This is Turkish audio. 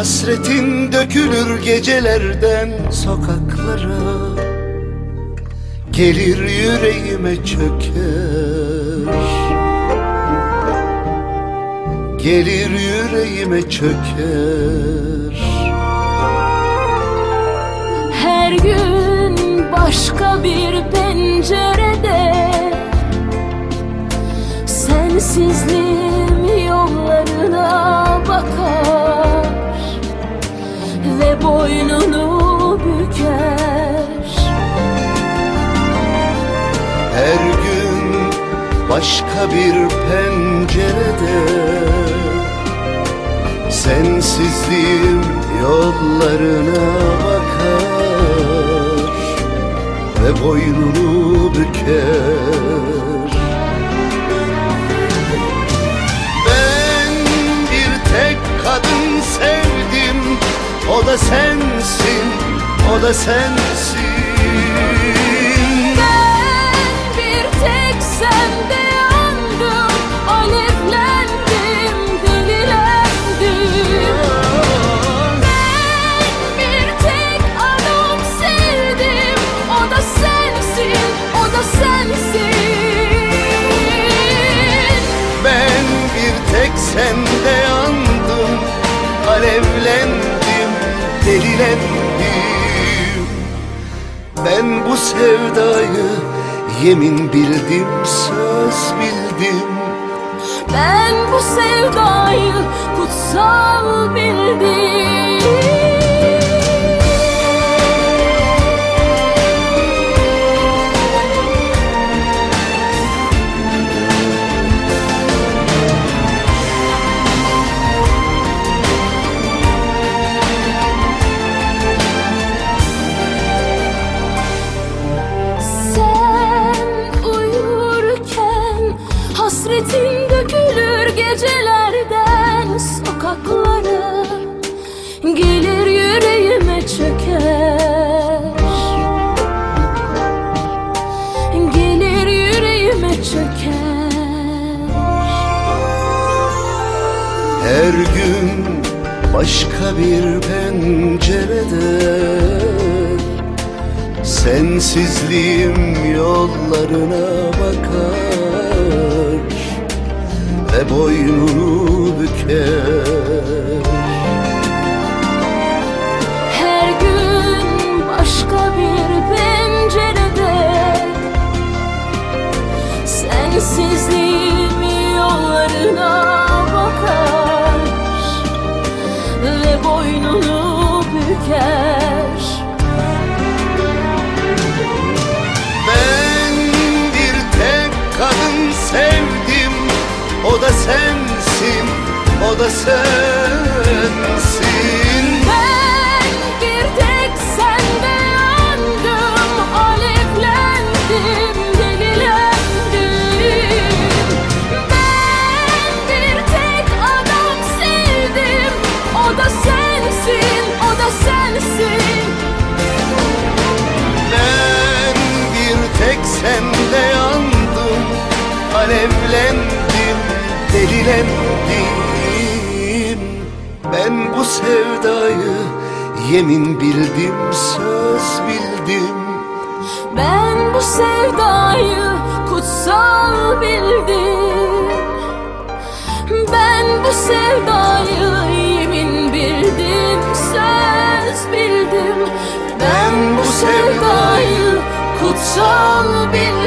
Hasretin dökülür gecelerden sokaklara. Gelir yüreğime çöker. Gelir yüreğime çöker. Her gün başka bir pencerede Sensizliğim başka bir pencerede Sensizliğim yollarına bakar Ve boynunu büker. Ben bir tek kadın sevdim O da sensin, o da sensin sende yandım Alevlendim, delilendim. Ben bu sevdayı yemin bildim, söz bildim. Ben bu sevdayı kutsal bildim çöker Her gün başka bir pencerede Sensizliğim yollarına bakar Ve boynunu büker Ben bir tek kadın sevdim. O da sensin, o da sensin tek sende yandım Alevlendim, delilendim. Ben bu sevdayı yemin bildim, söz bildim. Ben bu sevdayı kutsal bildim. Ben bu sevdayı söz bildim